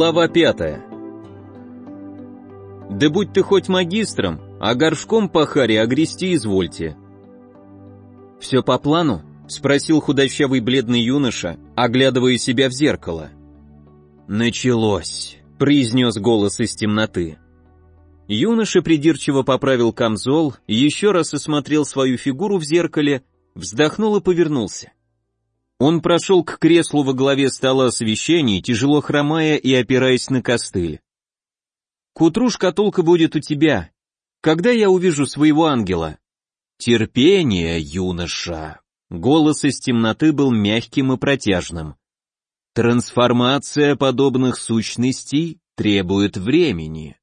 Глава пятая. Да будь ты хоть магистром, а горшком по харе огрести извольте. Все по плану? Спросил худощавый бледный юноша, оглядывая себя в зеркало. Началось, произнес голос из темноты. Юноша придирчиво поправил камзол, еще раз осмотрел свою фигуру в зеркале, вздохнул и повернулся. Он прошел к креслу во главе стола освещений, тяжело хромая и опираясь на костыль. «К утру шкатулка будет у тебя. Когда я увижу своего ангела?» «Терпение, юноша!» Голос из темноты был мягким и протяжным. «Трансформация подобных сущностей требует времени».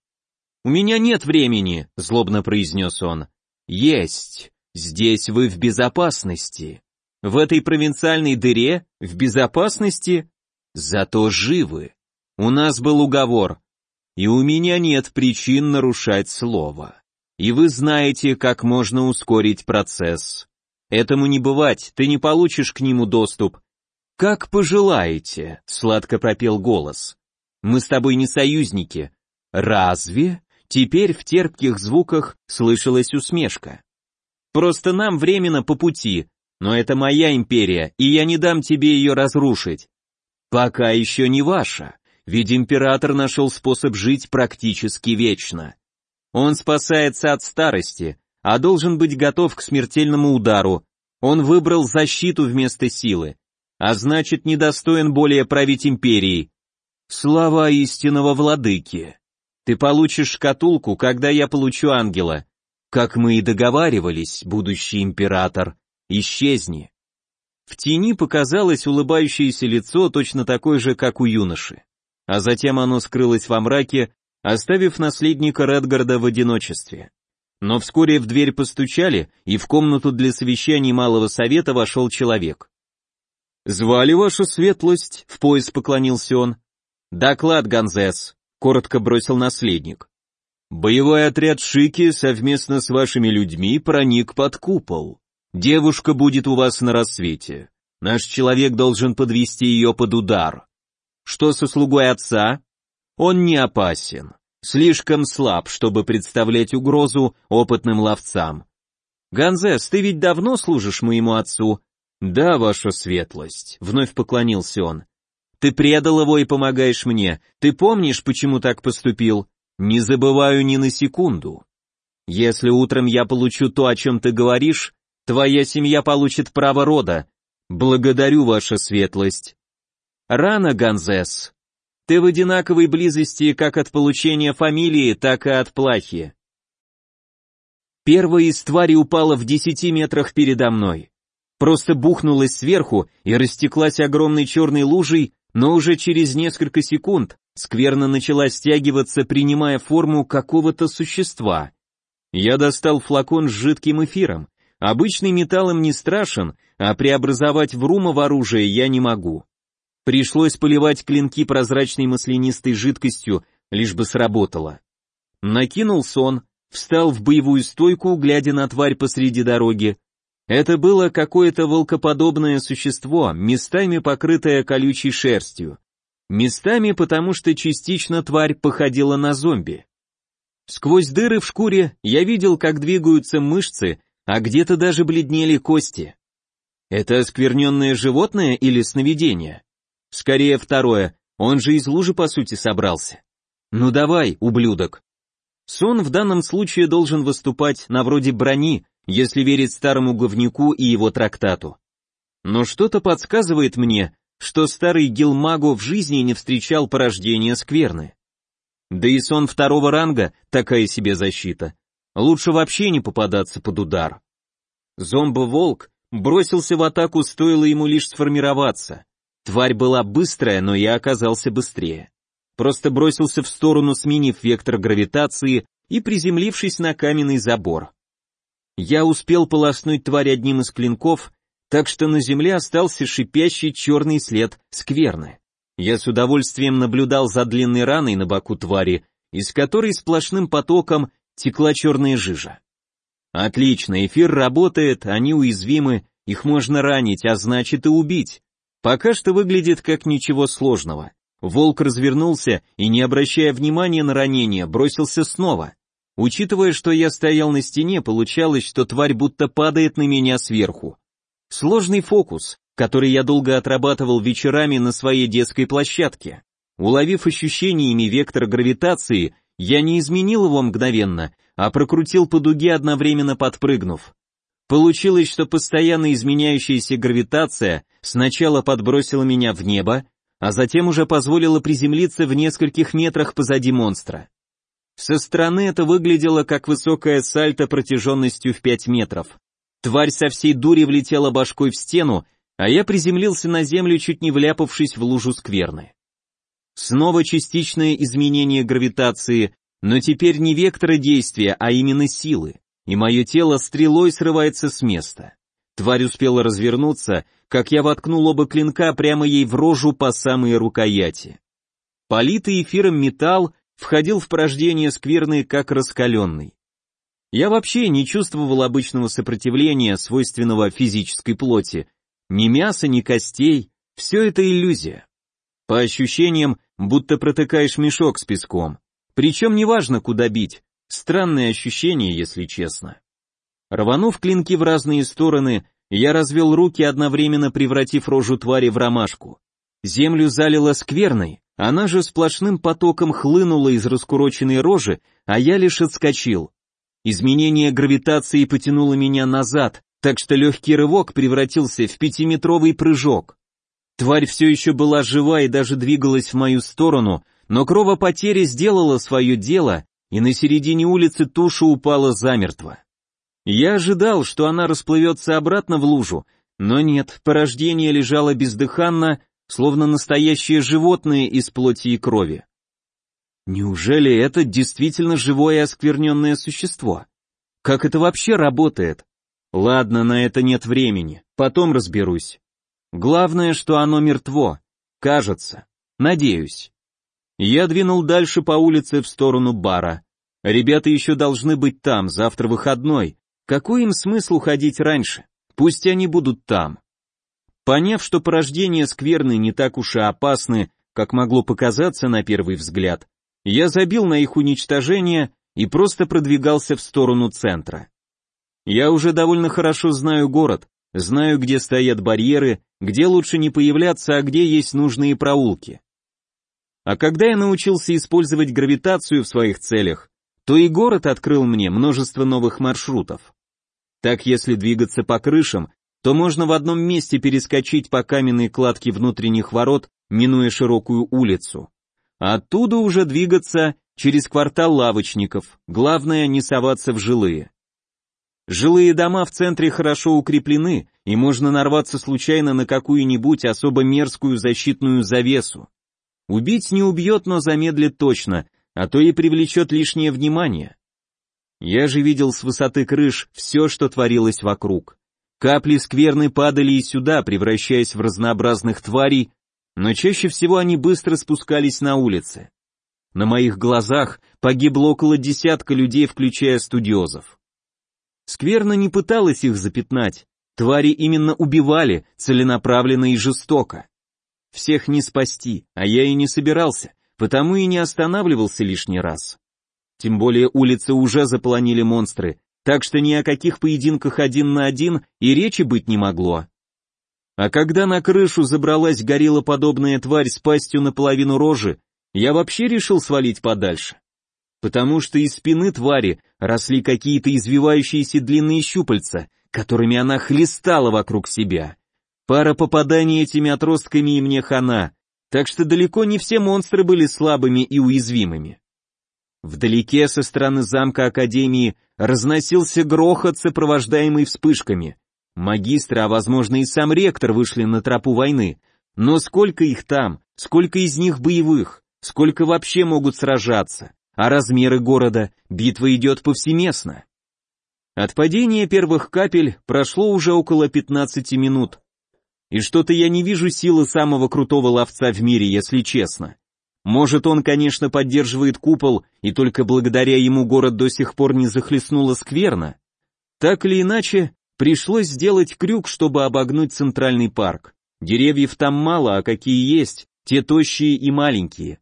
«У меня нет времени», — злобно произнес он. «Есть. Здесь вы в безопасности. В этой провинциальной дыре, в безопасности, зато живы. У нас был уговор, и у меня нет причин нарушать слово. И вы знаете, как можно ускорить процесс. Этому не бывать, ты не получишь к нему доступ. Как пожелаете, сладко пропел голос. Мы с тобой не союзники. Разве? Теперь в терпких звуках слышалась усмешка. Просто нам временно по пути, но это моя империя, и я не дам тебе ее разрушить. Пока еще не ваша, ведь император нашел способ жить практически вечно. Он спасается от старости, а должен быть готов к смертельному удару. Он выбрал защиту вместо силы, а значит недостоин более править империей. Слава истинного владыки. Ты получишь шкатулку, когда я получу ангела. Как мы и договаривались, будущий император исчезни. В тени показалось улыбающееся лицо, точно такое же, как у юноши. А затем оно скрылось во мраке, оставив наследника Редгарда в одиночестве. Но вскоре в дверь постучали, и в комнату для совещаний Малого Совета вошел человек. «Звали вашу светлость?» — в пояс поклонился он. «Доклад, Ганзес», — коротко бросил наследник. «Боевой отряд Шики совместно с вашими людьми проник под купол. Девушка будет у вас на рассвете. Наш человек должен подвести ее под удар. Что со слугой отца? Он не опасен. Слишком слаб, чтобы представлять угрозу опытным ловцам. Ганзес, ты ведь давно служишь моему отцу? Да, ваша светлость, вновь поклонился он. Ты предал его и помогаешь мне. Ты помнишь, почему так поступил? Не забываю ни на секунду. Если утром я получу то, о чем ты говоришь, Твоя семья получит право рода. Благодарю, ваша светлость. Рано, Ганзес. Ты в одинаковой близости как от получения фамилии, так и от плахи. Первая из твари упала в десяти метрах передо мной. Просто бухнулась сверху и растеклась огромной черной лужей, но уже через несколько секунд скверно начала стягиваться, принимая форму какого-то существа. Я достал флакон с жидким эфиром, Обычный металл им не страшен, а преобразовать в рума оружие я не могу. Пришлось поливать клинки прозрачной маслянистой жидкостью, лишь бы сработало. Накинул сон, встал в боевую стойку, глядя на тварь посреди дороги. Это было какое-то волкоподобное существо, местами покрытое колючей шерстью. Местами потому, что частично тварь походила на зомби. Сквозь дыры в шкуре я видел, как двигаются мышцы, а где-то даже бледнели кости. Это оскверненное животное или сновидение? Скорее второе, он же из лужи по сути собрался. Ну давай, ублюдок. Сон в данном случае должен выступать на вроде брони, если верить старому говнюку и его трактату. Но что-то подсказывает мне, что старый Гилмаго в жизни не встречал порождения скверны. Да и сон второго ранга — такая себе защита. Лучше вообще не попадаться под удар. Зомбо-волк бросился в атаку, стоило ему лишь сформироваться. Тварь была быстрая, но я оказался быстрее. Просто бросился в сторону, сменив вектор гравитации и приземлившись на каменный забор. Я успел полоснуть тварь одним из клинков, так что на земле остался шипящий черный след скверны. Я с удовольствием наблюдал за длинной раной на боку твари, из которой сплошным потоком текла черная жижа. Отлично, эфир работает, они уязвимы, их можно ранить, а значит и убить. Пока что выглядит как ничего сложного. Волк развернулся и, не обращая внимания на ранение, бросился снова. Учитывая, что я стоял на стене, получалось, что тварь будто падает на меня сверху. Сложный фокус, который я долго отрабатывал вечерами на своей детской площадке. Уловив ощущениями вектор гравитации, я не изменил его мгновенно, а прокрутил по дуге, одновременно подпрыгнув. Получилось, что постоянно изменяющаяся гравитация сначала подбросила меня в небо, а затем уже позволила приземлиться в нескольких метрах позади монстра. Со стороны это выглядело как высокая сальто протяженностью в 5 метров. Тварь со всей дури влетела башкой в стену, а я приземлился на землю, чуть не вляпавшись в лужу скверны. Снова частичное изменение гравитации, но теперь не вектора действия, а именно силы, и мое тело стрелой срывается с места. Тварь успела развернуться, как я воткнул оба клинка прямо ей в рожу по самые рукояти. Политый эфиром металл входил в порождение скверный, как раскаленный. Я вообще не чувствовал обычного сопротивления, свойственного физической плоти. Ни мяса, ни костей, все это иллюзия. По ощущениям, будто протыкаешь мешок с песком. Причем неважно, куда бить. Странные ощущения, если честно. Рванув клинки в разные стороны, я развел руки, одновременно превратив рожу твари в ромашку. Землю залило скверной, она же сплошным потоком хлынула из раскуроченной рожи, а я лишь отскочил. Изменение гравитации потянуло меня назад, так что легкий рывок превратился в пятиметровый прыжок. Тварь все еще была жива и даже двигалась в мою сторону, но кровопотеря сделала свое дело, и на середине улицы туша упала замертво. Я ожидал, что она расплывется обратно в лужу, но нет, порождение лежало бездыханно, словно настоящее животное из плоти и крови. Неужели это действительно живое оскверненное существо? Как это вообще работает? Ладно, на это нет времени, потом разберусь. Главное, что оно мертво. Кажется. Надеюсь. Я двинул дальше по улице в сторону бара. Ребята еще должны быть там, завтра выходной. Какой им смысл уходить раньше? Пусть они будут там. Поняв, что порождения скверны не так уж и опасны, как могло показаться на первый взгляд, я забил на их уничтожение и просто продвигался в сторону центра. Я уже довольно хорошо знаю город, знаю, где стоят барьеры, где лучше не появляться, а где есть нужные проулки. А когда я научился использовать гравитацию в своих целях, то и город открыл мне множество новых маршрутов. Так если двигаться по крышам, то можно в одном месте перескочить по каменной кладке внутренних ворот, минуя широкую улицу. А оттуда уже двигаться через квартал лавочников, главное не соваться в жилые. Жилые дома в центре хорошо укреплены, и можно нарваться случайно на какую-нибудь особо мерзкую защитную завесу. Убить не убьет, но замедлит точно, а то и привлечет лишнее внимание. Я же видел с высоты крыш все, что творилось вокруг. Капли скверны падали и сюда, превращаясь в разнообразных тварей, но чаще всего они быстро спускались на улицы. На моих глазах погибло около десятка людей, включая студиозов. Скверно не пыталась их запятнать, твари именно убивали, целенаправленно и жестоко. Всех не спасти, а я и не собирался, потому и не останавливался лишний раз. Тем более улицы уже заполонили монстры, так что ни о каких поединках один на один и речи быть не могло. А когда на крышу забралась гориллоподобная тварь с пастью наполовину рожи, я вообще решил свалить подальше. Потому что из спины твари росли какие-то извивающиеся длинные щупальца, которыми она хлестала вокруг себя. Пара попаданий этими отростками и мне хана, так что далеко не все монстры были слабыми и уязвимыми. Вдалеке со стороны замка Академии разносился грохот, сопровождаемый вспышками. Магистры, а возможно и сам ректор вышли на тропу войны. Но сколько их там, сколько из них боевых, сколько вообще могут сражаться? А размеры города, битва идет повсеместно. От падения первых капель прошло уже около 15 минут. И что-то я не вижу силы самого крутого ловца в мире, если честно. Может, он, конечно, поддерживает купол, и только благодаря ему город до сих пор не захлестнуло скверно. Так или иначе, пришлось сделать крюк, чтобы обогнуть центральный парк. Деревьев там мало, а какие есть, те тощие и маленькие.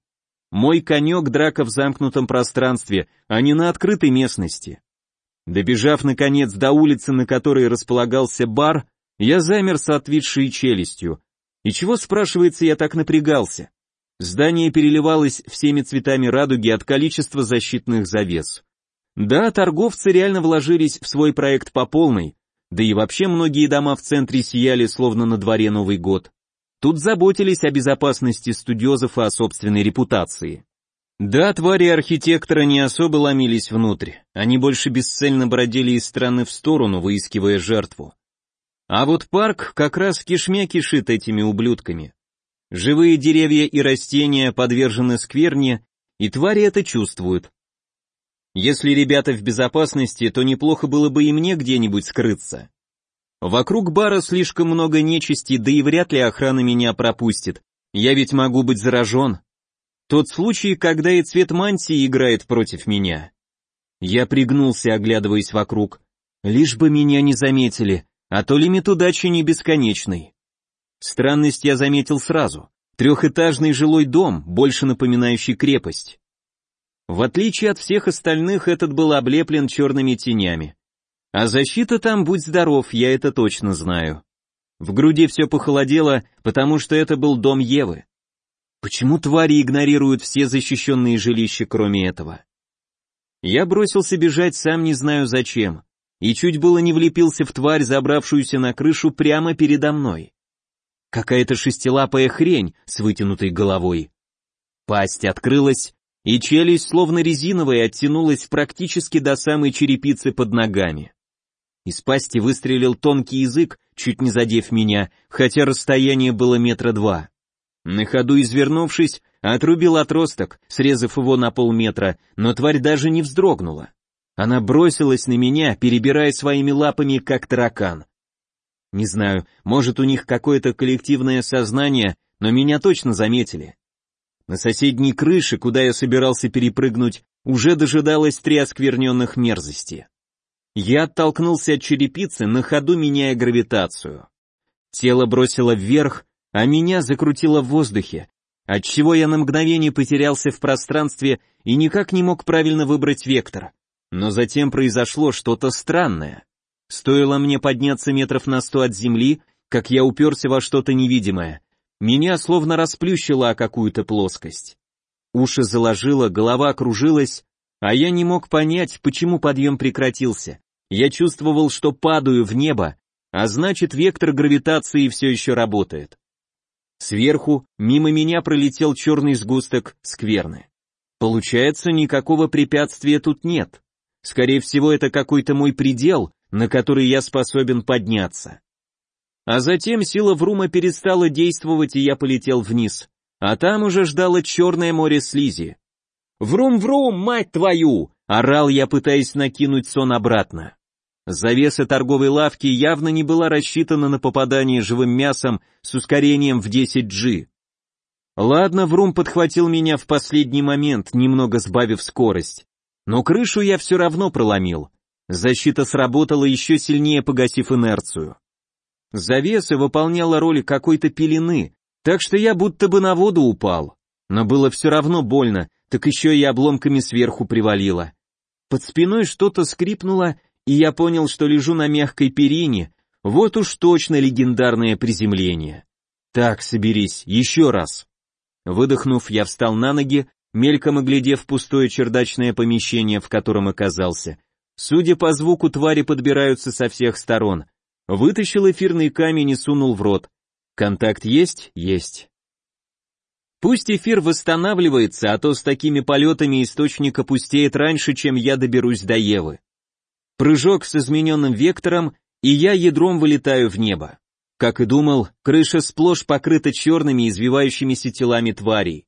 Мой конек драка в замкнутом пространстве, а не на открытой местности. Добежав, наконец, до улицы, на которой располагался бар, я замер с отвисшей челюстью. И чего, спрашивается, я так напрягался? Здание переливалось всеми цветами радуги от количества защитных завес. Да, торговцы реально вложились в свой проект по полной, да и вообще многие дома в центре сияли, словно на дворе Новый год. Тут заботились о безопасности студиозов и о собственной репутации. Да, твари архитектора не особо ломились внутрь, они больше бесцельно бродили из стороны в сторону, выискивая жертву. А вот парк как раз кишмя кишит этими ублюдками. Живые деревья и растения подвержены скверне, и твари это чувствуют. Если ребята в безопасности, то неплохо было бы и мне где-нибудь скрыться. Вокруг бара слишком много нечисти, да и вряд ли охрана меня пропустит. Я ведь могу быть заражен. Тот случай, когда и цвет мантии играет против меня. Я пригнулся, оглядываясь вокруг. Лишь бы меня не заметили, а то лимит удачи не бесконечный. Странность я заметил сразу. Трехэтажный жилой дом, больше напоминающий крепость. В отличие от всех остальных, этот был облеплен черными тенями. А защита там, будь здоров, я это точно знаю. В груди все похолодело, потому что это был дом Евы. Почему твари игнорируют все защищенные жилища, кроме этого? Я бросился бежать, сам не знаю зачем, и чуть было не влепился в тварь, забравшуюся на крышу прямо передо мной. Какая-то шестилапая хрень с вытянутой головой. Пасть открылась, и челюсть, словно резиновая, оттянулась практически до самой черепицы под ногами. Из пасти выстрелил тонкий язык, чуть не задев меня, хотя расстояние было метра два. На ходу извернувшись, отрубил отросток, срезав его на полметра, но тварь даже не вздрогнула. Она бросилась на меня, перебирая своими лапами, как таракан. Не знаю, может у них какое-то коллективное сознание, но меня точно заметили. На соседней крыше, куда я собирался перепрыгнуть, уже дожидалось три оскверненных мерзости. Я оттолкнулся от черепицы, на ходу меняя гравитацию. Тело бросило вверх, а меня закрутило в воздухе, отчего я на мгновение потерялся в пространстве и никак не мог правильно выбрать вектор. Но затем произошло что-то странное. Стоило мне подняться метров на сто от земли, как я уперся во что-то невидимое. Меня словно расплющило о какую-то плоскость. Уши заложило, голова кружилась, а я не мог понять, почему подъем прекратился. Я чувствовал, что падаю в небо, а значит вектор гравитации все еще работает. Сверху, мимо меня пролетел черный сгусток скверны. Получается, никакого препятствия тут нет. Скорее всего, это какой-то мой предел, на который я способен подняться. А затем сила Врума перестала действовать, и я полетел вниз. А там уже ждало черное море слизи. «Врум-врум, мать твою!» — орал я, пытаясь накинуть сон обратно. Завеса торговой лавки явно не была рассчитана на попадание живым мясом с ускорением в 10G. Ладно, Врум подхватил меня в последний момент, немного сбавив скорость. Но крышу я все равно проломил. Защита сработала еще сильнее, погасив инерцию. Завеса выполняла роль какой-то пелены, так что я будто бы на воду упал. Но было все равно больно, так еще и обломками сверху привалило. Под спиной что-то скрипнуло, и я понял, что лежу на мягкой перине, вот уж точно легендарное приземление. Так, соберись, еще раз. Выдохнув, я встал на ноги, мельком оглядев пустое чердачное помещение, в котором оказался. Судя по звуку, твари подбираются со всех сторон. Вытащил эфирный камень и сунул в рот. Контакт есть? Есть. Пусть эфир восстанавливается, а то с такими полетами источник опустеет раньше, чем я доберусь до Евы. Прыжок с измененным вектором, и я ядром вылетаю в небо. Как и думал, крыша сплошь покрыта черными извивающимися телами тварей.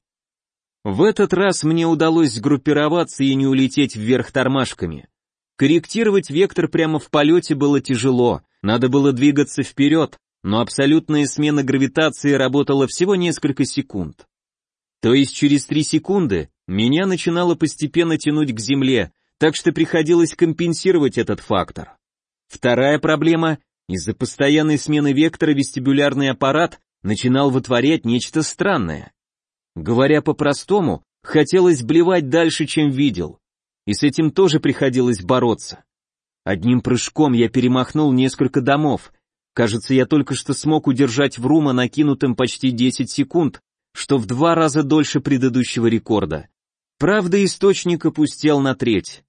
В этот раз мне удалось сгруппироваться и не улететь вверх тормашками. Корректировать вектор прямо в полете было тяжело, надо было двигаться вперед, но абсолютная смена гравитации работала всего несколько секунд. То есть через три секунды меня начинало постепенно тянуть к земле, так что приходилось компенсировать этот фактор. Вторая проблема – из-за постоянной смены вектора вестибулярный аппарат начинал вытворять нечто странное. Говоря по-простому, хотелось блевать дальше, чем видел. И с этим тоже приходилось бороться. Одним прыжком я перемахнул несколько домов. Кажется, я только что смог удержать Врума накинутым почти 10 секунд, что в два раза дольше предыдущего рекорда. Правда, источник опустел на треть.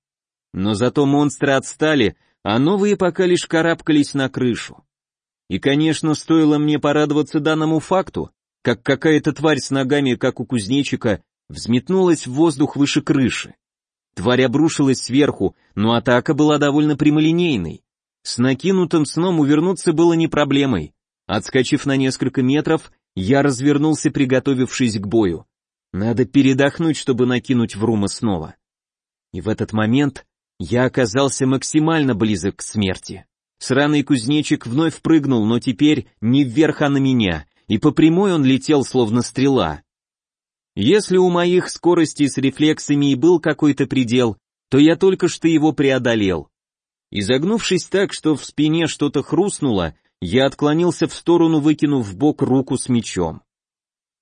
Но зато монстры отстали, а новые пока лишь карабкались на крышу. И, конечно, стоило мне порадоваться данному факту, как какая-то тварь с ногами, как у кузнечика, взметнулась в воздух выше крыши. Тварь обрушилась сверху, но атака была довольно прямолинейной. С накинутым сном увернуться было не проблемой. Отскочив на несколько метров, я развернулся, приготовившись к бою. Надо передохнуть, чтобы накинуть Врума снова. И в этот момент я оказался максимально близок к смерти. Сраный кузнечик вновь прыгнул, но теперь не вверх, а на меня, и по прямой он летел, словно стрела. Если у моих скоростей с рефлексами и был какой-то предел, то я только что его преодолел. Изогнувшись так, что в спине что-то хрустнуло, я отклонился в сторону, выкинув в бок руку с мечом.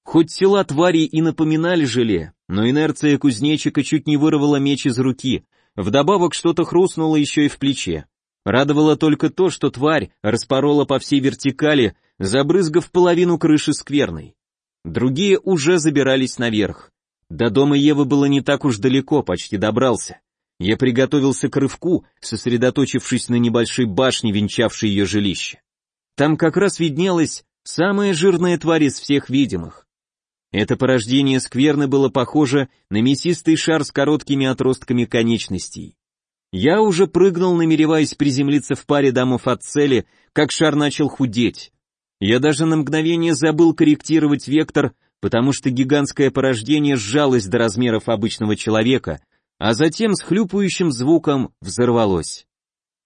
Хоть тела твари и напоминали желе, но инерция кузнечика чуть не вырвала меч из руки, вдобавок что-то хрустнуло еще и в плече. Радовало только то, что тварь распорола по всей вертикали, забрызгав половину крыши скверной. Другие уже забирались наверх. До дома Евы было не так уж далеко, почти добрался. Я приготовился к рывку, сосредоточившись на небольшой башне, венчавшей ее жилище. Там как раз виднелась самая жирная тварь из всех видимых. Это порождение скверны было похоже на мясистый шар с короткими отростками конечностей. Я уже прыгнул, намереваясь приземлиться в паре домов от цели, как шар начал худеть. Я даже на мгновение забыл корректировать вектор, потому что гигантское порождение сжалось до размеров обычного человека, а затем с хлюпающим звуком взорвалось.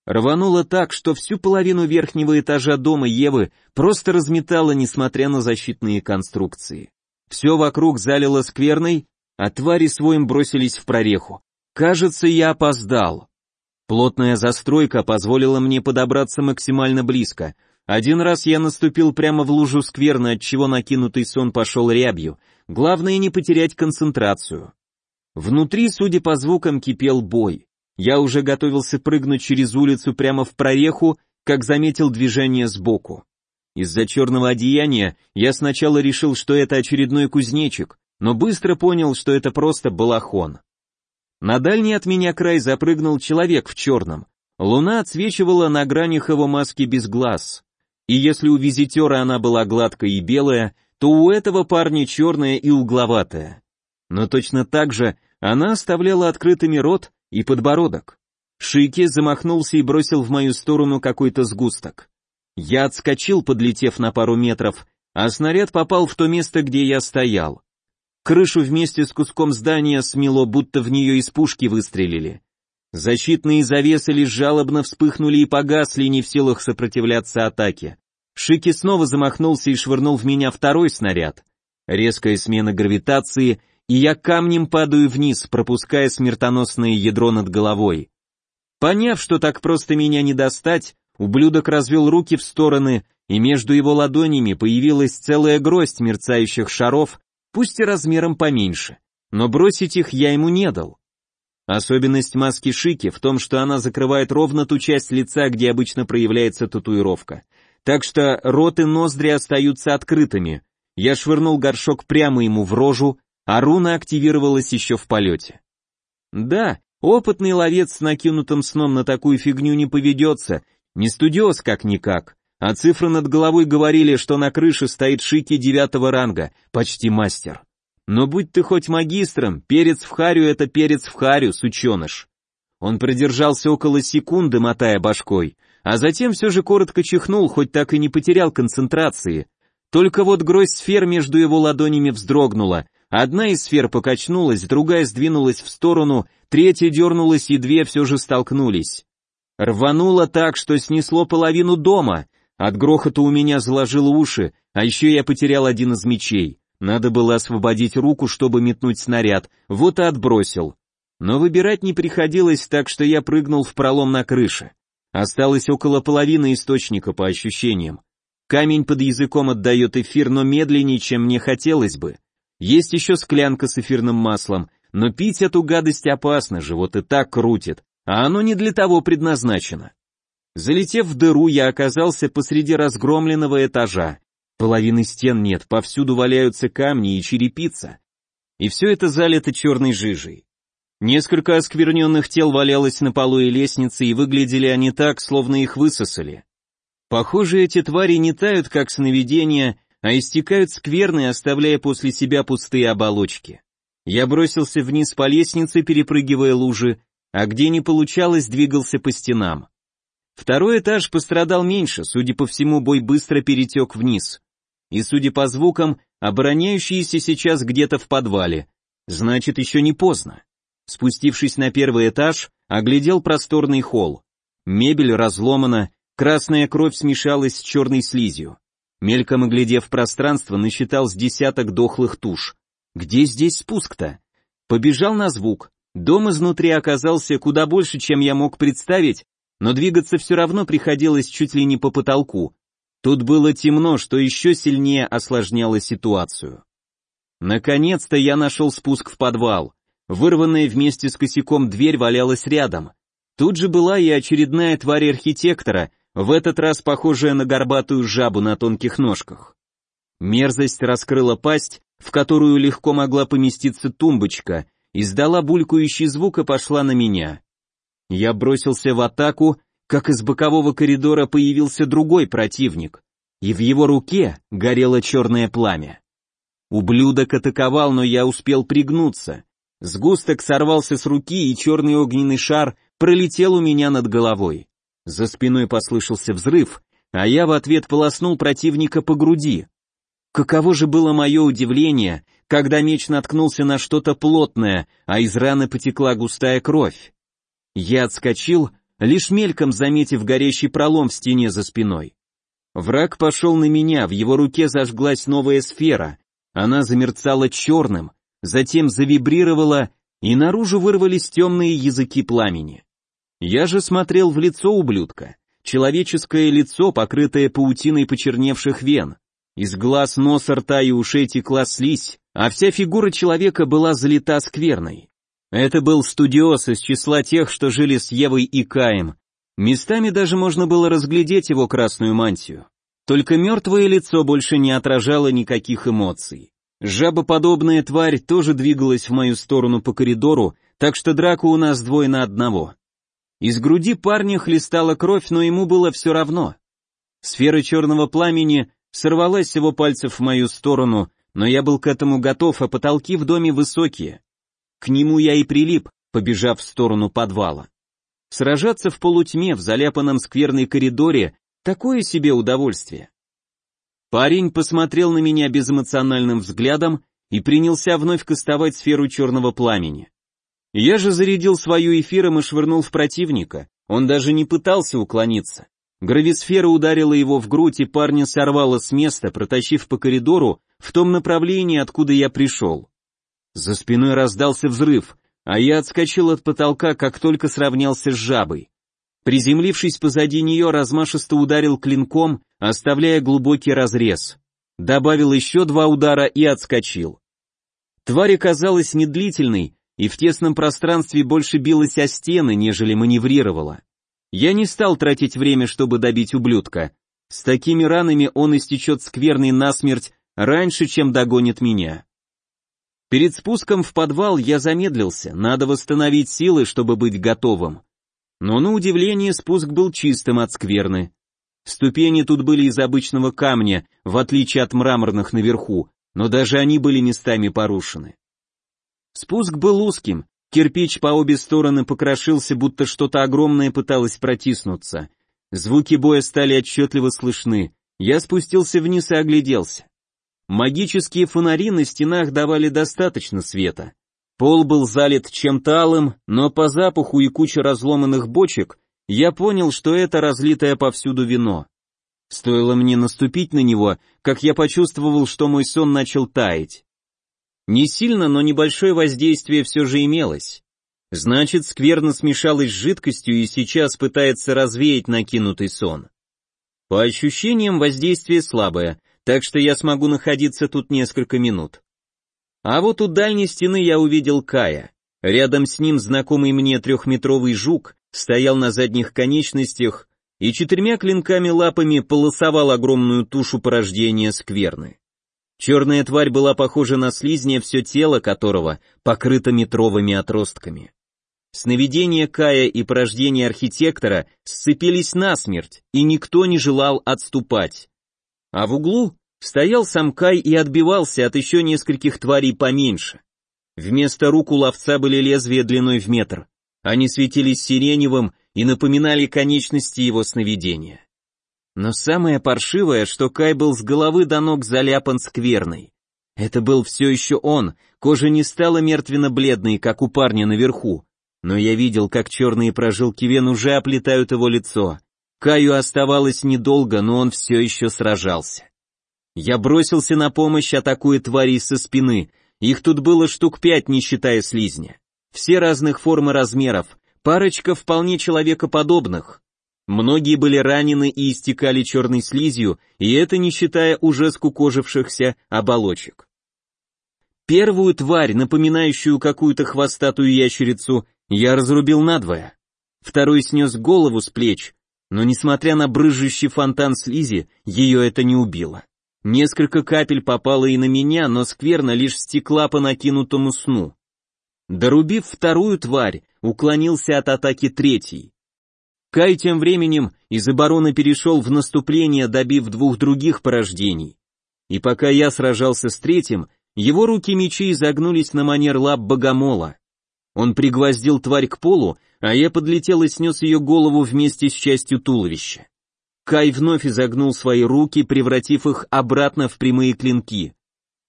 Рвануло так, что всю половину верхнего этажа дома Евы просто разметало, несмотря на защитные конструкции. Все вокруг залило скверной, а твари своим бросились в прореху. Кажется, я опоздал. Плотная застройка позволила мне подобраться максимально близко. Один раз я наступил прямо в лужу скверны, отчего накинутый сон пошел рябью. Главное не потерять концентрацию. Внутри, судя по звукам, кипел бой. Я уже готовился прыгнуть через улицу прямо в прореху, как заметил движение сбоку. Из-за черного одеяния я сначала решил, что это очередной кузнечик, но быстро понял, что это просто балахон. На дальний от меня край запрыгнул человек в черном. Луна отсвечивала на гранях его маски без глаз. И если у визитера она была гладкая и белая, то у этого парня черная и угловатая. Но точно так же она оставляла открытыми рот и подбородок. Шики замахнулся и бросил в мою сторону какой-то сгусток. Я отскочил, подлетев на пару метров, а снаряд попал в то место, где я стоял. Крышу вместе с куском здания смело, будто в нее из пушки выстрелили. Защитные завесы лишь жалобно вспыхнули и погасли, не в силах сопротивляться атаке. Шики снова замахнулся и швырнул в меня второй снаряд. Резкая смена гравитации, и я камнем падаю вниз, пропуская смертоносное ядро над головой. Поняв, что так просто меня не достать, ублюдок развел руки в стороны, и между его ладонями появилась целая гроздь мерцающих шаров, пусть и размером поменьше, но бросить их я ему не дал. Особенность маски Шики в том, что она закрывает ровно ту часть лица, где обычно проявляется татуировка. Так что рот и ноздри остаются открытыми. Я швырнул горшок прямо ему в рожу, а руна активировалась еще в полете. Да, опытный ловец с накинутым сном на такую фигню не поведется, не студиоз как-никак. А цифры над головой говорили, что на крыше стоит Шики девятого ранга, почти мастер. Но будь ты хоть магистром, перец в харю — это перец в харю, сученыш. Он продержался около секунды, мотая башкой, а затем все же коротко чихнул, хоть так и не потерял концентрации. Только вот гроздь сфер между его ладонями вздрогнула, одна из сфер покачнулась, другая сдвинулась в сторону, третья дернулась и две все же столкнулись. Рвануло так, что снесло половину дома, от грохота у меня заложило уши, а еще я потерял один из мечей. Надо было освободить руку, чтобы метнуть снаряд, вот и отбросил. Но выбирать не приходилось, так что я прыгнул в пролом на крыше. Осталось около половины источника по ощущениям. Камень под языком отдает эфир, но медленнее, чем мне хотелось бы. Есть еще склянка с эфирным маслом, но пить эту гадость опасно, живот и так крутит, а оно не для того предназначено. Залетев в дыру, я оказался посреди разгромленного этажа. Половины стен нет, повсюду валяются камни и черепица. И все это залито черной жижей. Несколько оскверненных тел валялось на полу и лестнице, и выглядели они так, словно их высосали. Похоже, эти твари не тают, как сновидения, а истекают скверны, оставляя после себя пустые оболочки. Я бросился вниз по лестнице, перепрыгивая лужи, а где не получалось, двигался по стенам. Второй этаж пострадал меньше, судя по всему, бой быстро перетек вниз. И, судя по звукам, обороняющиеся сейчас где-то в подвале. Значит, еще не поздно. Спустившись на первый этаж, оглядел просторный холл. Мебель разломана, красная кровь смешалась с черной слизью. Мельком оглядев пространство, насчитал с десяток дохлых туш. Где здесь спуск-то? Побежал на звук. Дом изнутри оказался куда больше, чем я мог представить, но двигаться все равно приходилось чуть ли не по потолку. Тут было темно, что еще сильнее осложняло ситуацию. Наконец-то я нашел спуск в подвал. Вырванная вместе с косяком дверь валялась рядом. Тут же была и очередная тварь архитектора, в этот раз похожая на горбатую жабу на тонких ножках. Мерзость раскрыла пасть, в которую легко могла поместиться тумбочка, издала булькающий звук и пошла на меня. Я бросился в атаку, как из бокового коридора появился другой противник, и в его руке горело черное пламя. Ублюдок атаковал, но я успел пригнуться. Сгусток сорвался с руки, и черный огненный шар пролетел у меня над головой. За спиной послышался взрыв, а я в ответ полоснул противника по груди. Каково же было мое удивление, когда меч наткнулся на что-то плотное, а из раны потекла густая кровь. Я отскочил, лишь мельком заметив горящий пролом в стене за спиной. Враг пошел на меня, в его руке зажглась новая сфера, она замерцала черным, затем завибрировала, и наружу вырвались темные языки пламени. Я же смотрел в лицо ублюдка, человеческое лицо, покрытое паутиной почерневших вен. Из глаз, носа, рта и ушей текла слизь, а вся фигура человека была залита скверной. Это был студиос из числа тех, что жили с Евой и Каем. Местами даже можно было разглядеть его красную мантию. Только мертвое лицо больше не отражало никаких эмоций. Жабоподобная тварь тоже двигалась в мою сторону по коридору, так что драка у нас двое на одного. Из груди парня хлестала кровь, но ему было все равно. Сфера черного пламени сорвалась с его пальцев в мою сторону, но я был к этому готов, а потолки в доме высокие. К нему я и прилип, побежав в сторону подвала. Сражаться в полутьме в заляпанном скверной коридоре — такое себе удовольствие. Парень посмотрел на меня безэмоциональным взглядом и принялся вновь кастовать сферу черного пламени. Я же зарядил свою эфиром и швырнул в противника, он даже не пытался уклониться. Грависфера ударила его в грудь и парня сорвала с места, протащив по коридору в том направлении, откуда я пришел. За спиной раздался взрыв, а я отскочил от потолка, как только сравнялся с жабой. Приземлившись позади нее, размашисто ударил клинком, оставляя глубокий разрез. Добавил еще два удара и отскочил. Тварь оказалась недлительной, и в тесном пространстве больше билась о стены, нежели маневрировала. Я не стал тратить время, чтобы добить ублюдка. С такими ранами он истечет скверный насмерть раньше, чем догонит меня. Перед спуском в подвал я замедлился, надо восстановить силы, чтобы быть готовым. Но на удивление спуск был чистым от скверны. Ступени тут были из обычного камня, в отличие от мраморных наверху, но даже они были местами порушены. Спуск был узким, кирпич по обе стороны покрошился, будто что-то огромное пыталось протиснуться. Звуки боя стали отчетливо слышны. Я спустился вниз и огляделся. Магические фонари на стенах давали достаточно света. Пол был залит чем-то алым, но по запаху и куче разломанных бочек я понял, что это разлитое повсюду вино. Стоило мне наступить на него, как я почувствовал, что мой сон начал таять. Не сильно, но небольшое воздействие все же имелось. Значит, скверно смешалась с жидкостью и сейчас пытается развеять накинутый сон. По ощущениям, воздействие слабое, так что я смогу находиться тут несколько минут. А вот у дальней стены я увидел Кая. Рядом с ним знакомый мне трехметровый жук стоял на задних конечностях и четырьмя клинками лапами полосовал огромную тушу порождения скверны. Черная тварь была похожа на слизня, все тело которого покрыто метровыми отростками. Сновидения Кая и порождение архитектора сцепились насмерть, и никто не желал отступать. А в углу стоял сам Кай и отбивался от еще нескольких тварей поменьше. Вместо рук у ловца были лезвия длиной в метр. Они светились сиреневым и напоминали конечности его сновидения. Но самое паршивое, что Кай был с головы до ног заляпан скверной. Это был все еще он, кожа не стала мертвенно-бледной, как у парня наверху, но я видел, как черные прожилки вен уже оплетают его лицо. Каю оставалось недолго, но он все еще сражался. Я бросился на помощь, атакуя тварей со спины, их тут было штук пять, не считая слизня. Все разных форм и размеров, парочка вполне человекоподобных, Многие были ранены и истекали черной слизью, и это не считая уже скукожившихся оболочек. Первую тварь, напоминающую какую-то хвостатую ящерицу, я разрубил надвое. Второй снес голову с плеч, но несмотря на брызжущий фонтан слизи, ее это не убило. Несколько капель попало и на меня, но скверно лишь стекла по накинутому сну. Дорубив вторую тварь, уклонился от атаки третьей. Кай тем временем из обороны перешел в наступление, добив двух других порождений. И пока я сражался с третьим, его руки мечи изогнулись на манер лап богомола. Он пригвоздил тварь к полу, а я подлетел и снес ее голову вместе с частью туловища. Кай вновь изогнул свои руки, превратив их обратно в прямые клинки,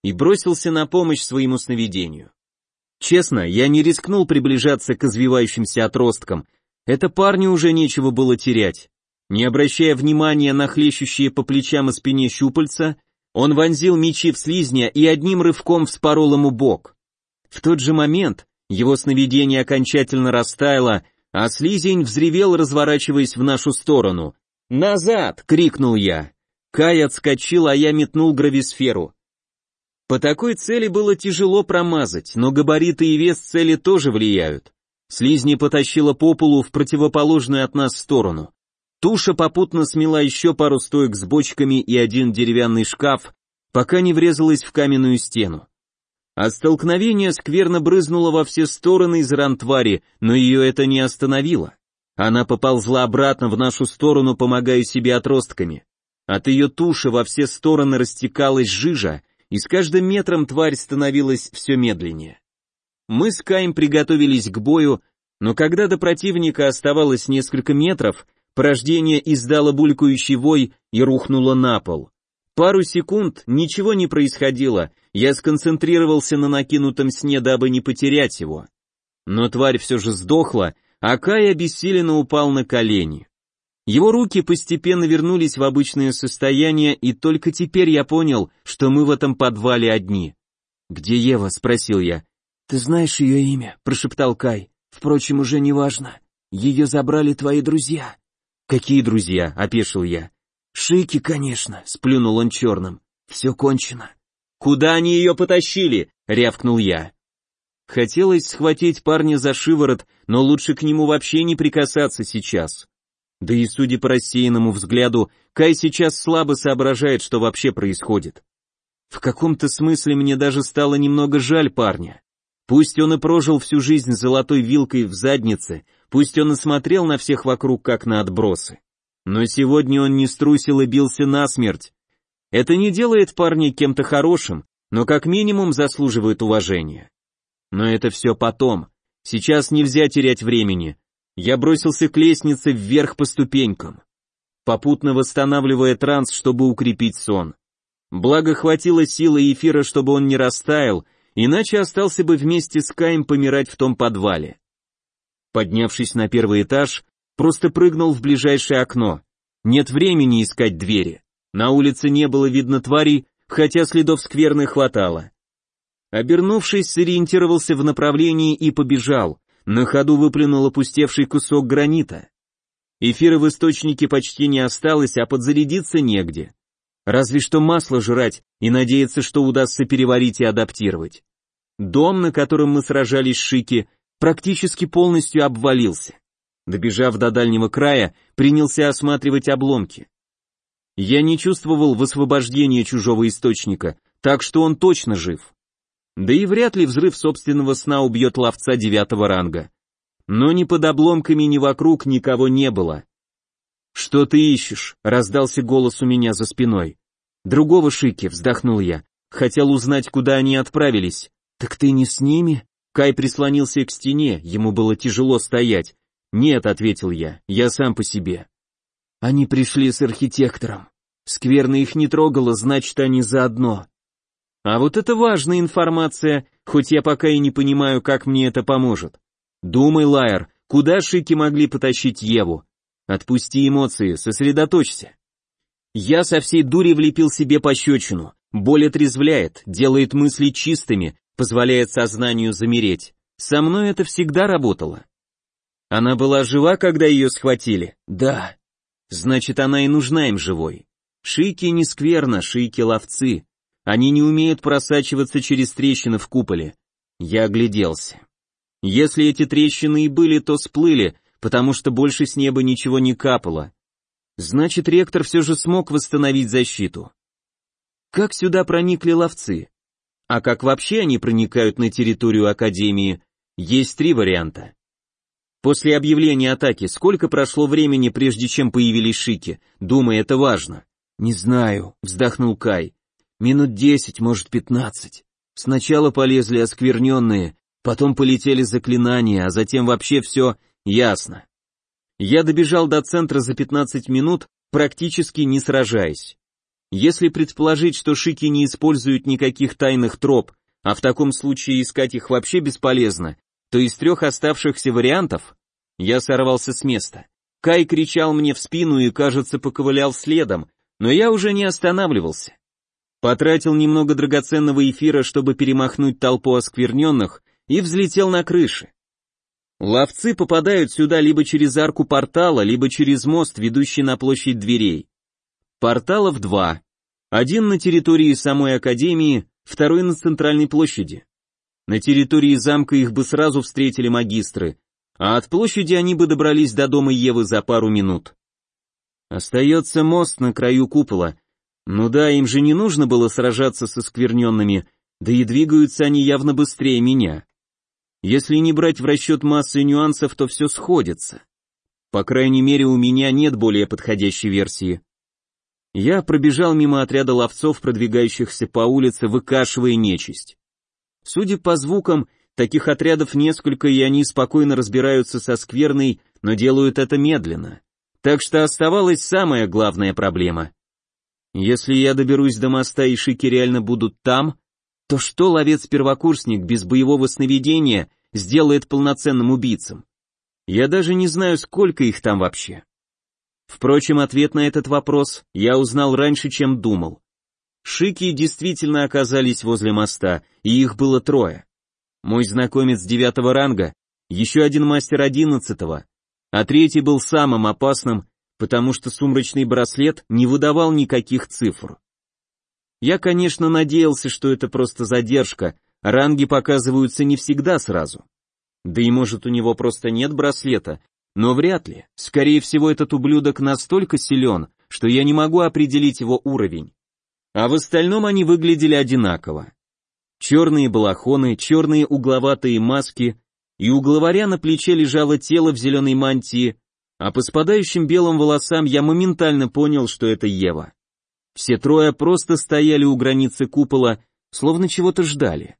и бросился на помощь своему сновидению. Честно, я не рискнул приближаться к извивающимся отросткам, это парню уже нечего было терять. Не обращая внимания на хлещущие по плечам и спине щупальца, он вонзил мечи в слизня и одним рывком вспорол ему бок. В тот же момент его сновидение окончательно растаяло, а слизень взревел, разворачиваясь в нашу сторону. «Назад!» — крикнул я. Кай отскочил, а я метнул грависферу. По такой цели было тяжело промазать, но габариты и вес цели тоже влияют. Слизни потащила по полу в противоположную от нас сторону. Туша попутно смела еще пару стоек с бочками и один деревянный шкаф, пока не врезалась в каменную стену. А столкновение скверно брызнуло во все стороны из ран твари, но ее это не остановило. Она поползла обратно в нашу сторону, помогая себе отростками. От ее туши во все стороны растекалась жижа, и с каждым метром тварь становилась все медленнее. Мы с Каем приготовились к бою, но когда до противника оставалось несколько метров, порождение издало булькающий вой и рухнуло на пол. Пару секунд ничего не происходило, я сконцентрировался на накинутом сне, дабы не потерять его. Но тварь все же сдохла, а Кай обессиленно упал на колени. Его руки постепенно вернулись в обычное состояние, и только теперь я понял, что мы в этом подвале одни. «Где Ева?» — спросил я. «Ты знаешь ее имя?» — прошептал Кай. «Впрочем, уже не важно. Ее забрали твои друзья». «Какие друзья?» — опешил я. «Шики, конечно», — сплюнул он черным. «Все кончено». «Куда они ее потащили?» — рявкнул я. Хотелось схватить парня за шиворот, но лучше к нему вообще не прикасаться сейчас. Да и судя по рассеянному взгляду, Кай сейчас слабо соображает, что вообще происходит. В каком-то смысле мне даже стало немного жаль парня. Пусть он и прожил всю жизнь золотой вилкой в заднице, пусть он и смотрел на всех вокруг как на отбросы. Но сегодня он не струсил и бился насмерть. Это не делает парня кем-то хорошим, но как минимум заслуживает уважения. Но это все потом. Сейчас нельзя терять времени. Я бросился к лестнице вверх по ступенькам, попутно восстанавливая транс, чтобы укрепить сон. Благо хватило силы эфира, чтобы он не растаял, иначе остался бы вместе с Каем помирать в том подвале. Поднявшись на первый этаж, просто прыгнул в ближайшее окно. Нет времени искать двери. На улице не было видно тварей, хотя следов скверны хватало. Обернувшись, сориентировался в направлении и побежал. На ходу выплюнул опустевший кусок гранита. Эфира в источнике почти не осталось, а подзарядиться негде. Разве что масло жрать и надеяться, что удастся переварить и адаптировать. Дом, на котором мы сражались с Шики, практически полностью обвалился. Добежав до дальнего края, принялся осматривать обломки. Я не чувствовал высвобождения чужого источника, так что он точно жив. Да и вряд ли взрыв собственного сна убьет ловца девятого ранга. Но ни под обломками, ни вокруг никого не было. «Что ты ищешь?» — раздался голос у меня за спиной. «Другого Шики», — вздохнул я. «Хотел узнать, куда они отправились». «Так ты не с ними?» Кай прислонился к стене, ему было тяжело стоять. «Нет», — ответил я, — «я сам по себе». «Они пришли с архитектором. Скверно их не трогало, значит, они заодно». А вот это важная информация, хоть я пока и не понимаю, как мне это поможет. Думай, Лайер, куда Шики могли потащить Еву? Отпусти эмоции, сосредоточься. Я со всей дури влепил себе пощечину. Боль отрезвляет, делает мысли чистыми, позволяет сознанию замереть. Со мной это всегда работало. Она была жива, когда ее схватили? Да. Значит, она и нужна им живой. Шики не скверно, шики ловцы. Они не умеют просачиваться через трещины в куполе. Я огляделся. Если эти трещины и были, то сплыли, потому что больше с неба ничего не капало. Значит, ректор все же смог восстановить защиту. Как сюда проникли ловцы? А как вообще они проникают на территорию Академии? Есть три варианта. После объявления атаки сколько прошло времени, прежде чем появились шики? Думаю, это важно. Не знаю, вздохнул Кай. Минут десять, может пятнадцать. Сначала полезли оскверненные, потом полетели заклинания, а затем вообще все ясно. Я добежал до центра за 15 минут, практически не сражаясь. Если предположить, что шики не используют никаких тайных троп, а в таком случае искать их вообще бесполезно, то из трех оставшихся вариантов я сорвался с места. Кай кричал мне в спину и, кажется, поковылял следом, но я уже не останавливался. Потратил немного драгоценного эфира, чтобы перемахнуть толпу оскверненных, и взлетел на крыши. Ловцы попадают сюда либо через арку портала, либо через мост, ведущий на площадь дверей. Порталов два. Один на территории самой Академии, второй на центральной площади. На территории замка их бы сразу встретили магистры, а от площади они бы добрались до дома Евы за пару минут. Остается мост на краю купола. Ну да, им же не нужно было сражаться со скверненными, да и двигаются они явно быстрее меня. Если не брать в расчет массы нюансов, то все сходится. По крайней мере, у меня нет более подходящей версии. Я пробежал мимо отряда ловцов, продвигающихся по улице, выкашивая нечисть. Судя по звукам, таких отрядов несколько, и они спокойно разбираются со скверной, но делают это медленно. Так что оставалась самая главная проблема. Если я доберусь до моста и шики реально будут там, то что ловец-первокурсник без боевого сновидения сделает полноценным убийцем? Я даже не знаю, сколько их там вообще. Впрочем, ответ на этот вопрос я узнал раньше, чем думал. Шики действительно оказались возле моста, и их было трое. Мой знакомец девятого ранга, еще один мастер одиннадцатого, а третий был самым опасным, потому что сумрачный браслет не выдавал никаких цифр. Я, конечно, надеялся, что это просто задержка, ранги показываются не всегда сразу. Да и может у него просто нет браслета, но вряд ли. Скорее всего, этот ублюдок настолько силен, что я не могу определить его уровень. А в остальном они выглядели одинаково. Черные балахоны, черные угловатые маски, и у главаря на плече лежало тело в зеленой мантии, а по спадающим белым волосам я моментально понял, что это Ева. Все трое просто стояли у границы купола, словно чего-то ждали.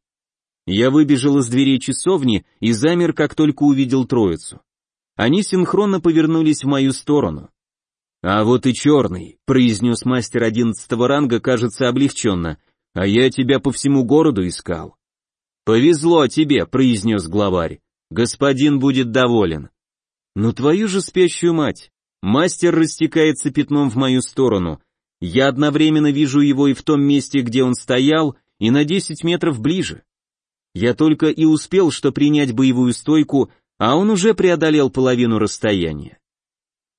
Я выбежал из дверей часовни и замер, как только увидел троицу. Они синхронно повернулись в мою сторону. «А вот и черный», — произнес мастер одиннадцатого ранга, кажется, облегченно, «а я тебя по всему городу искал». «Повезло тебе», — произнес главарь, «господин будет доволен». «Ну твою же спящую мать!» Мастер растекается пятном в мою сторону, я одновременно вижу его и в том месте, где он стоял, и на 10 метров ближе. Я только и успел, что принять боевую стойку, а он уже преодолел половину расстояния.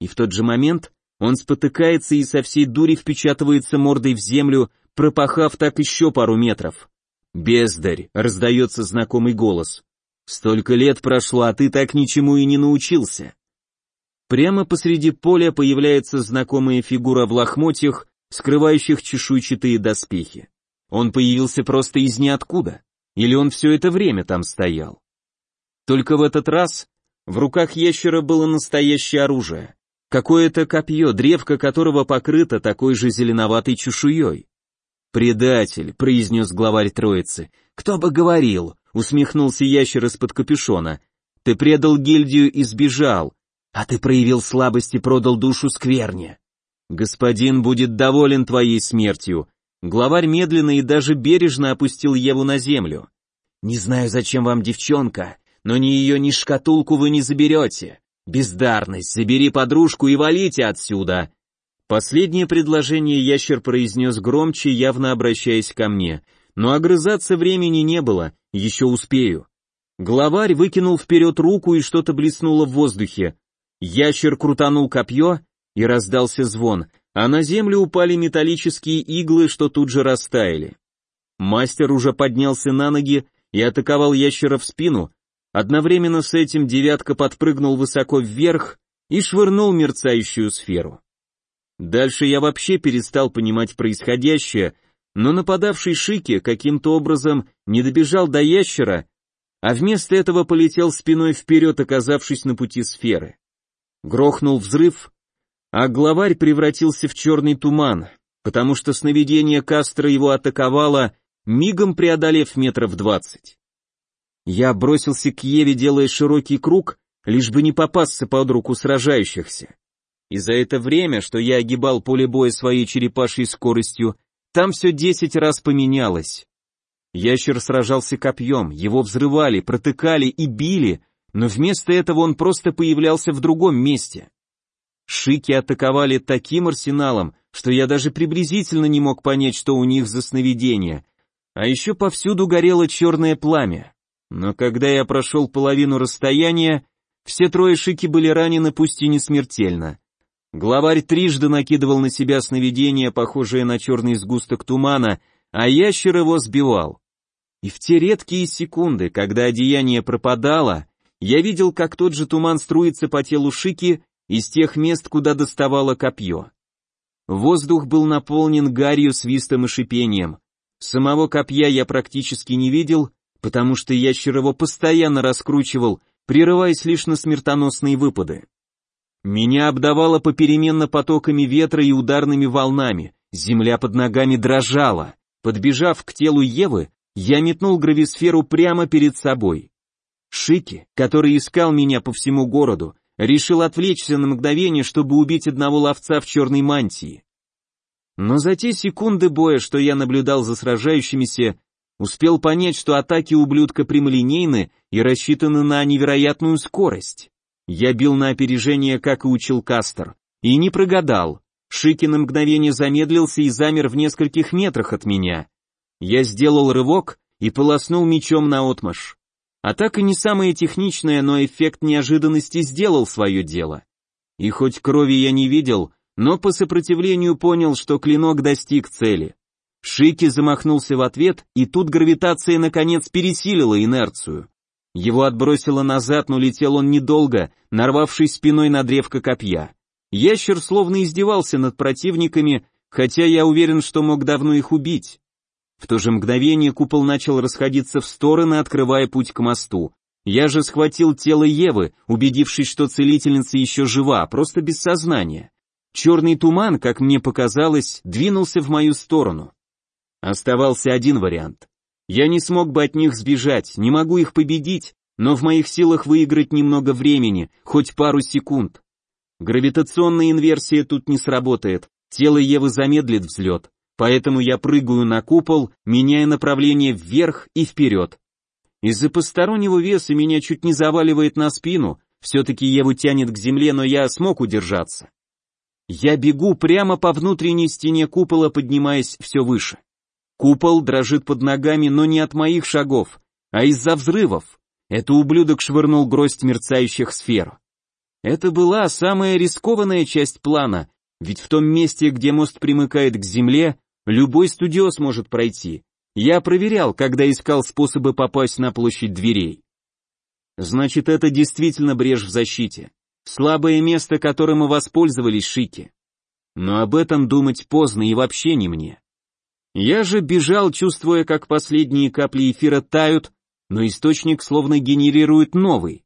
И в тот же момент он спотыкается и со всей дури впечатывается мордой в землю, пропахав так еще пару метров. «Бездарь!» — раздается знакомый голос. «Столько лет прошло, а ты так ничему и не научился!» Прямо посреди поля появляется знакомая фигура в лохмотьях, скрывающих чешуйчатые доспехи. Он появился просто из ниоткуда. Или он все это время там стоял? Только в этот раз в руках ящера было настоящее оружие. Какое-то копье, древко которого покрыто такой же зеленоватой чешуей. «Предатель», — произнес главарь троицы. «Кто бы говорил?» — усмехнулся ящер из-под капюшона. «Ты предал гильдию и сбежал, а ты проявил слабость и продал душу скверне. Господин будет доволен твоей смертью. Главарь медленно и даже бережно опустил Еву на землю. Не знаю, зачем вам девчонка, но ни ее, ни шкатулку вы не заберете. Бездарность, забери подружку и валите отсюда. Последнее предложение ящер произнес громче, явно обращаясь ко мне, но огрызаться времени не было, еще успею. Главарь выкинул вперед руку и что-то блеснуло в воздухе. Ящер крутанул копье, и раздался звон, а на землю упали металлические иглы, что тут же растаяли. Мастер уже поднялся на ноги и атаковал ящера в спину, одновременно с этим девятка подпрыгнул высоко вверх и швырнул мерцающую сферу. Дальше я вообще перестал понимать происходящее, но нападавший Шики каким-то образом не добежал до ящера, а вместо этого полетел спиной вперед, оказавшись на пути сферы. Грохнул взрыв, а главарь превратился в черный туман, потому что сновидение Кастро его атаковало, мигом преодолев метров двадцать. Я бросился к Еве, делая широкий круг, лишь бы не попасться под руку сражающихся. И за это время, что я огибал поле боя своей черепашьей скоростью, там все десять раз поменялось. Ящер сражался копьем, его взрывали, протыкали и били, но вместо этого он просто появлялся в другом месте. Шики атаковали таким арсеналом, что я даже приблизительно не мог понять, что у них за сновидение, а еще повсюду горело черное пламя. Но когда я прошел половину расстояния, все трое Шики были ранены, пусть и не смертельно. Главарь трижды накидывал на себя сновидение, похожее на черный сгусток тумана, а ящер его сбивал. И в те редкие секунды, когда одеяние пропадало, я видел, как тот же туман струится по телу Шики из тех мест, куда доставало копье. Воздух был наполнен гарью, свистом и шипением. Самого копья я практически не видел, потому что ящер его постоянно раскручивал, прерываясь лишь на смертоносные выпады. Меня обдавало попеременно потоками ветра и ударными волнами, земля под ногами дрожала. Подбежав к телу Евы, я метнул грависферу прямо перед собой. Шики, который искал меня по всему городу, решил отвлечься на мгновение, чтобы убить одного ловца в черной мантии. Но за те секунды боя, что я наблюдал за сражающимися, успел понять, что атаки ублюдка прямолинейны и рассчитаны на невероятную скорость. Я бил на опережение, как и учил Кастер, и не прогадал. Шики на мгновение замедлился и замер в нескольких метрах от меня. Я сделал рывок и полоснул мечом на отмашь. Атака не самая техничная, но эффект неожиданности сделал свое дело. И хоть крови я не видел, но по сопротивлению понял, что клинок достиг цели. Шики замахнулся в ответ, и тут гравитация наконец пересилила инерцию. Его отбросило назад, но летел он недолго, нарвавшись спиной на древко копья. Ящер словно издевался над противниками, хотя я уверен, что мог давно их убить. В то же мгновение купол начал расходиться в стороны, открывая путь к мосту. Я же схватил тело Евы, убедившись, что целительница еще жива, просто без сознания. Черный туман, как мне показалось, двинулся в мою сторону. Оставался один вариант. Я не смог бы от них сбежать, не могу их победить, но в моих силах выиграть немного времени, хоть пару секунд. Гравитационная инверсия тут не сработает, тело Евы замедлит взлет, поэтому я прыгаю на купол, меняя направление вверх и вперед. Из-за постороннего веса меня чуть не заваливает на спину, все-таки Еву тянет к земле, но я смог удержаться. Я бегу прямо по внутренней стене купола, поднимаясь все выше. Купол дрожит под ногами, но не от моих шагов, а из-за взрывов. Это ублюдок швырнул гроздь мерцающих сфер. Это была самая рискованная часть плана, ведь в том месте, где мост примыкает к земле, любой студиоз может пройти. Я проверял, когда искал способы попасть на площадь дверей. Значит, это действительно брешь в защите. Слабое место, которым и воспользовались Шики. Но об этом думать поздно и вообще не мне. Я же бежал, чувствуя, как последние капли эфира тают, но источник словно генерирует новый.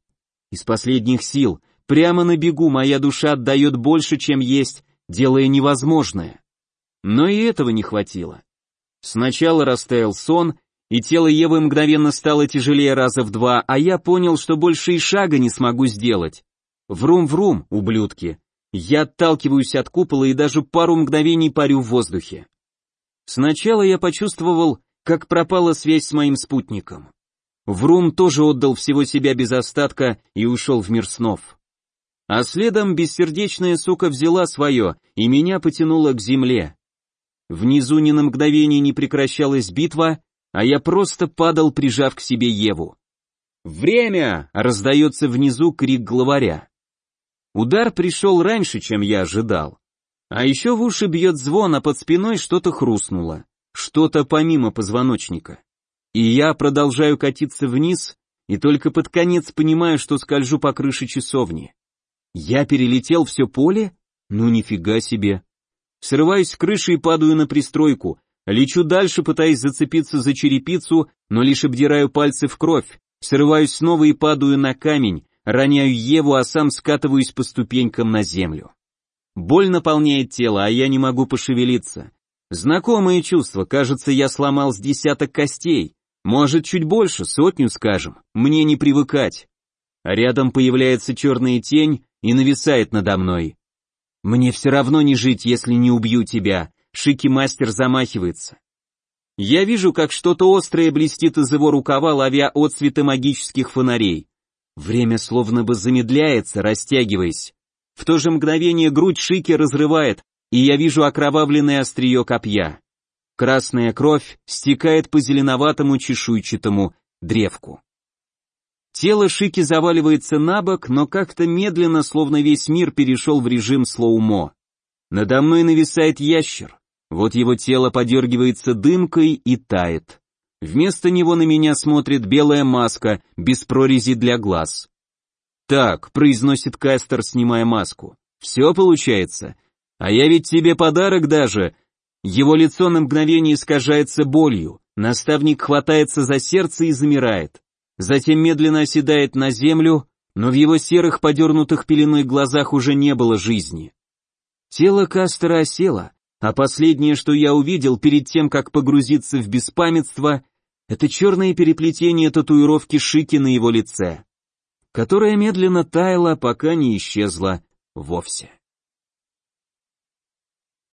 Из последних сил, прямо на бегу, моя душа отдает больше, чем есть, делая невозможное. Но и этого не хватило. Сначала растаял сон, и тело Евы мгновенно стало тяжелее раза в два, а я понял, что больше и шага не смогу сделать. Врум-врум, ублюдки. Я отталкиваюсь от купола и даже пару мгновений парю в воздухе. Сначала я почувствовал, как пропала связь с моим спутником. Врум тоже отдал всего себя без остатка и ушел в мир снов. А следом бессердечная сука взяла свое, и меня потянула к земле. Внизу ни на мгновение не прекращалась битва, а я просто падал, прижав к себе Еву. «Время!» — раздается внизу крик главаря. Удар пришел раньше, чем я ожидал. А еще в уши бьет звон, а под спиной что-то хрустнуло. Что-то помимо позвоночника. И я продолжаю катиться вниз, и только под конец понимаю, что скольжу по крыше часовни. Я перелетел все поле? Ну нифига себе. Срываюсь с крыши и падаю на пристройку. Лечу дальше, пытаясь зацепиться за черепицу, но лишь обдираю пальцы в кровь. Срываюсь снова и падаю на камень, роняю Еву, а сам скатываюсь по ступенькам на землю. Боль наполняет тело, а я не могу пошевелиться. Знакомые чувства, кажется, я сломал с десяток костей. Может, чуть больше, сотню, скажем. Мне не привыкать. Рядом появляется черная тень и нависает надо мной. Мне все равно не жить, если не убью тебя. Шики-мастер замахивается. Я вижу, как что-то острое блестит из его рукава, ловя отцветы магических фонарей. Время словно бы замедляется, растягиваясь. В то же мгновение грудь Шики разрывает, и я вижу окровавленное острие копья. Красная кровь стекает по зеленоватому чешуйчатому древку. Тело Шики заваливается на бок, но как-то медленно, словно весь мир перешел в режим слоумо. Надо мной нависает ящер. Вот его тело подергивается дымкой и тает. Вместо него на меня смотрит белая маска без прорези для глаз. «Так», — произносит Кастер, снимая маску, — «все получается. А я ведь тебе подарок даже». Его лицо на мгновение искажается болью, наставник хватается за сердце и замирает. Затем медленно оседает на землю, но в его серых подернутых пеленой глазах уже не было жизни. Тело Кастера осело, а последнее, что я увидел перед тем, как погрузиться в беспамятство, это черное переплетение татуировки Шики на его лице которая медленно таяла, пока не исчезла вовсе.